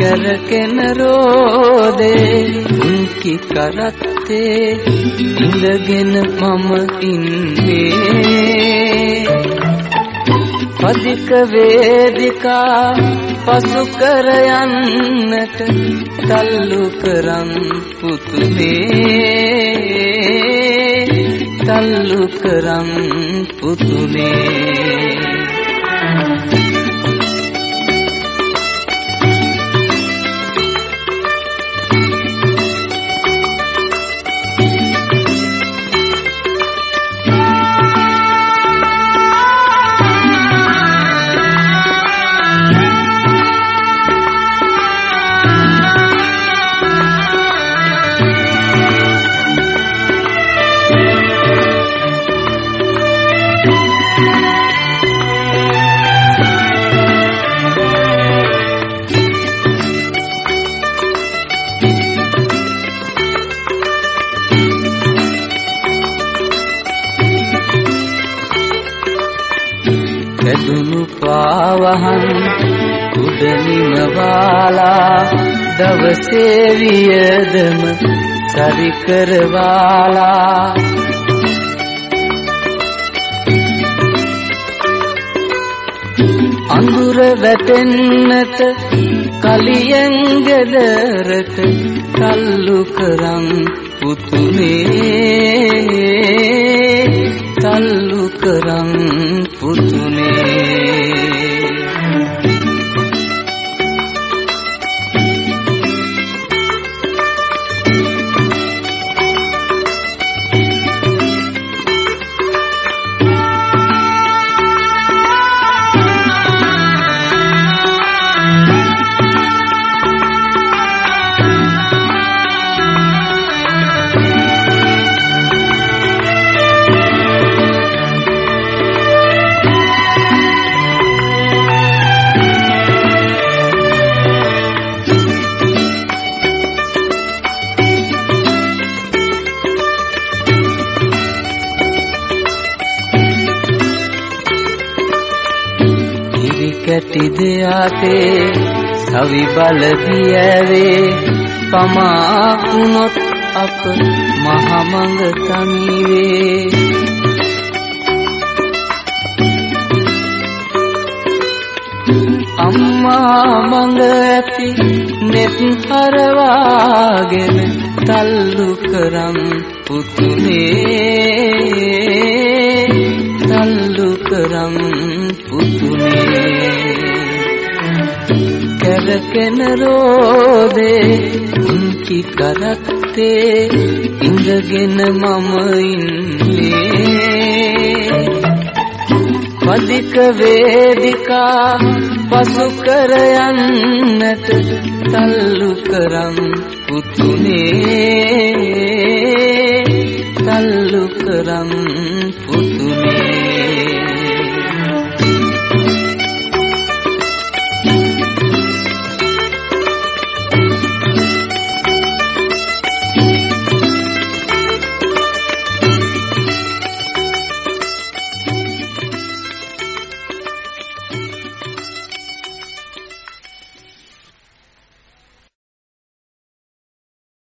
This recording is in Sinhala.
කරකෙන රෝදේ උන්කි කරත්තේ ඉඳගෙන මම ඉන්නේ. පදික වේදිකා පසු කර යන්නට තල්ලු කරන් පුතුනේ. තල්ලු කරන් පුතුනේ. කැදුණු පාවහන් උඩනිම වාලා දවසේ වියදම සරි කරවාලා අඳුර වැටෙන්නට කලියෙන් ගෙදරට තල්ලු කරන් පුතුනේ. තල්ලු කරන් පුතුනේ. කැටි දෙයාතේ සවි බල දියවේ පමා වුනොත් අප මහමඟ තනිවේ. අම්මා මඟ ඇති නෙත් හරවාගෙන තල්ලු කරම් පුතුනේ. තල්ලු කරම් පුතුනේ. කරකෙන රෝදේ උන්කි කරත්තේ ඉඳගෙන මම ඉන්නේ. පදික වේදිකා පසු කර යන්නට තල්ලු කරම් පුතුනේ. තල්ලු කරම් පුතුනේ